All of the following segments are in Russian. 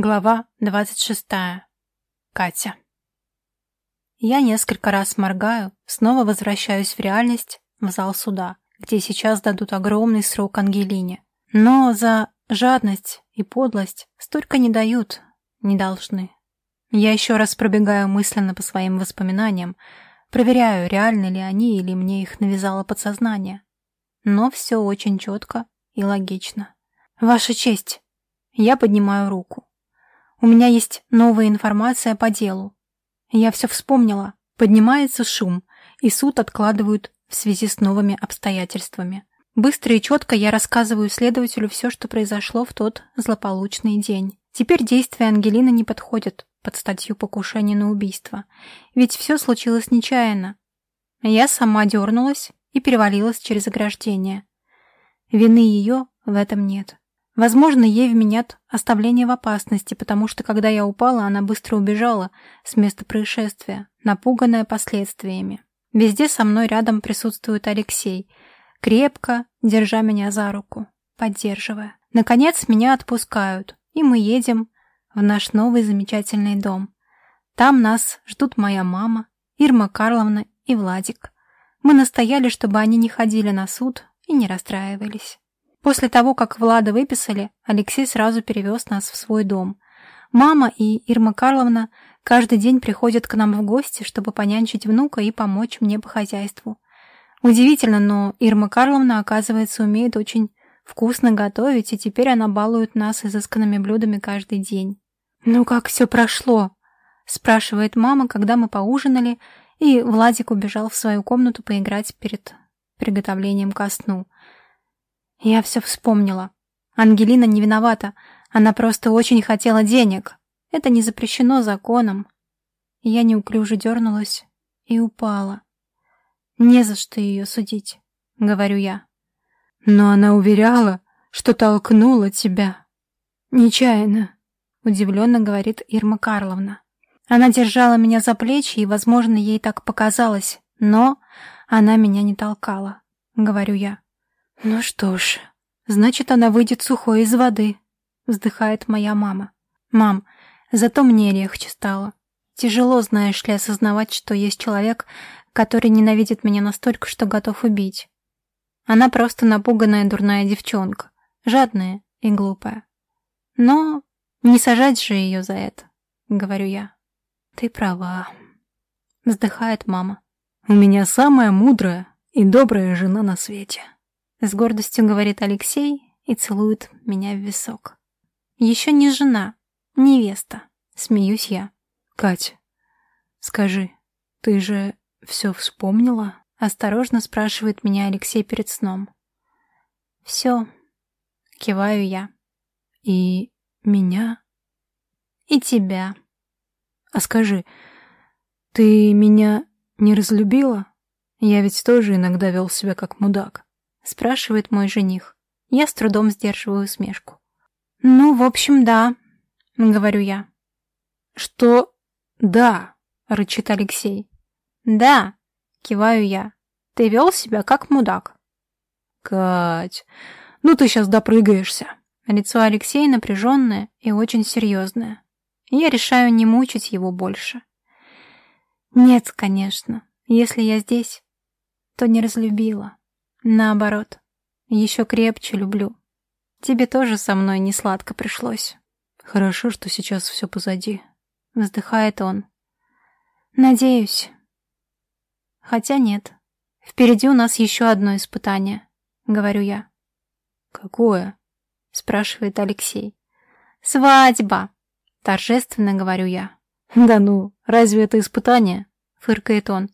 Глава двадцать шестая. Катя. Я несколько раз моргаю, снова возвращаюсь в реальность, в зал суда, где сейчас дадут огромный срок Ангелине. Но за жадность и подлость столько не дают, не должны. Я еще раз пробегаю мысленно по своим воспоминаниям, проверяю, реальны ли они или мне их навязало подсознание. Но все очень четко и логично. Ваша честь, я поднимаю руку. У меня есть новая информация по делу. Я все вспомнила. Поднимается шум, и суд откладывают в связи с новыми обстоятельствами. Быстро и четко я рассказываю следователю все, что произошло в тот злополучный день. Теперь действия Ангелины не подходят под статью покушения на убийство. Ведь все случилось нечаянно. Я сама дернулась и перевалилась через ограждение. Вины ее в этом нет. Возможно, ей вменят оставление в опасности, потому что, когда я упала, она быстро убежала с места происшествия, напуганная последствиями. Везде со мной рядом присутствует Алексей, крепко держа меня за руку, поддерживая. Наконец, меня отпускают, и мы едем в наш новый замечательный дом. Там нас ждут моя мама, Ирма Карловна и Владик. Мы настояли, чтобы они не ходили на суд и не расстраивались. После того, как Влада выписали, Алексей сразу перевез нас в свой дом. Мама и Ирма Карловна каждый день приходят к нам в гости, чтобы понянчить внука и помочь мне по хозяйству. Удивительно, но Ирма Карловна, оказывается, умеет очень вкусно готовить, и теперь она балует нас изысканными блюдами каждый день. «Ну как все прошло?» — спрашивает мама, когда мы поужинали, и Владик убежал в свою комнату поиграть перед приготовлением ко сну — я все вспомнила. Ангелина не виновата. Она просто очень хотела денег. Это не запрещено законом. Я неуклюже дернулась и упала. Не за что ее судить, говорю я. Но она уверяла, что толкнула тебя. Нечаянно, удивленно говорит Ирма Карловна. Она держала меня за плечи, и, возможно, ей так показалось, но она меня не толкала, говорю я. «Ну что ж, значит, она выйдет сухой из воды», — вздыхает моя мама. «Мам, зато мне легче стало. Тяжело, знаешь ли, осознавать, что есть человек, который ненавидит меня настолько, что готов убить. Она просто напуганная дурная девчонка, жадная и глупая. Но не сажать же ее за это, говорю я. Ты права, вздыхает мама. У меня самая мудрая и добрая жена на свете. С гордостью говорит Алексей и целует меня в висок. Еще не жена, невеста, смеюсь я. Кать, скажи, ты же все вспомнила? Осторожно спрашивает меня Алексей перед сном. Все, киваю я. И меня? И тебя. А скажи, ты меня не разлюбила? Я ведь тоже иногда вел себя как мудак спрашивает мой жених. Я с трудом сдерживаю усмешку. «Ну, в общем, да», — говорю я. «Что «да», — рычит Алексей. «Да», — киваю я. «Ты вел себя как мудак». «Кать, ну ты сейчас допрыгаешься». Лицо Алексея напряженное и очень серьезное. Я решаю не мучить его больше. Нет, конечно, если я здесь, то не разлюбила. Наоборот, еще крепче люблю. Тебе тоже со мной не сладко пришлось. Хорошо, что сейчас все позади. Вздыхает он. Надеюсь. Хотя нет. Впереди у нас еще одно испытание, говорю я. Какое? Спрашивает Алексей. Свадьба, торжественно говорю я. Да ну, разве это испытание? Фыркает он.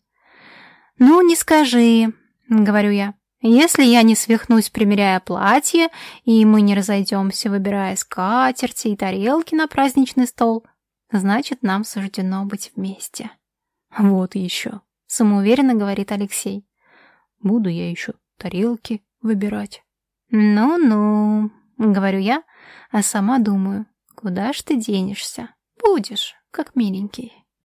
Ну, не скажи, говорю я. Если я не свихнусь, примеряя платье, и мы не разойдемся, выбирая скатерти и тарелки на праздничный стол, значит, нам суждено быть вместе. Вот еще, самоуверенно говорит Алексей. Буду я еще тарелки выбирать. Ну-ну, говорю я, а сама думаю, куда ж ты денешься? Будешь, как миленький.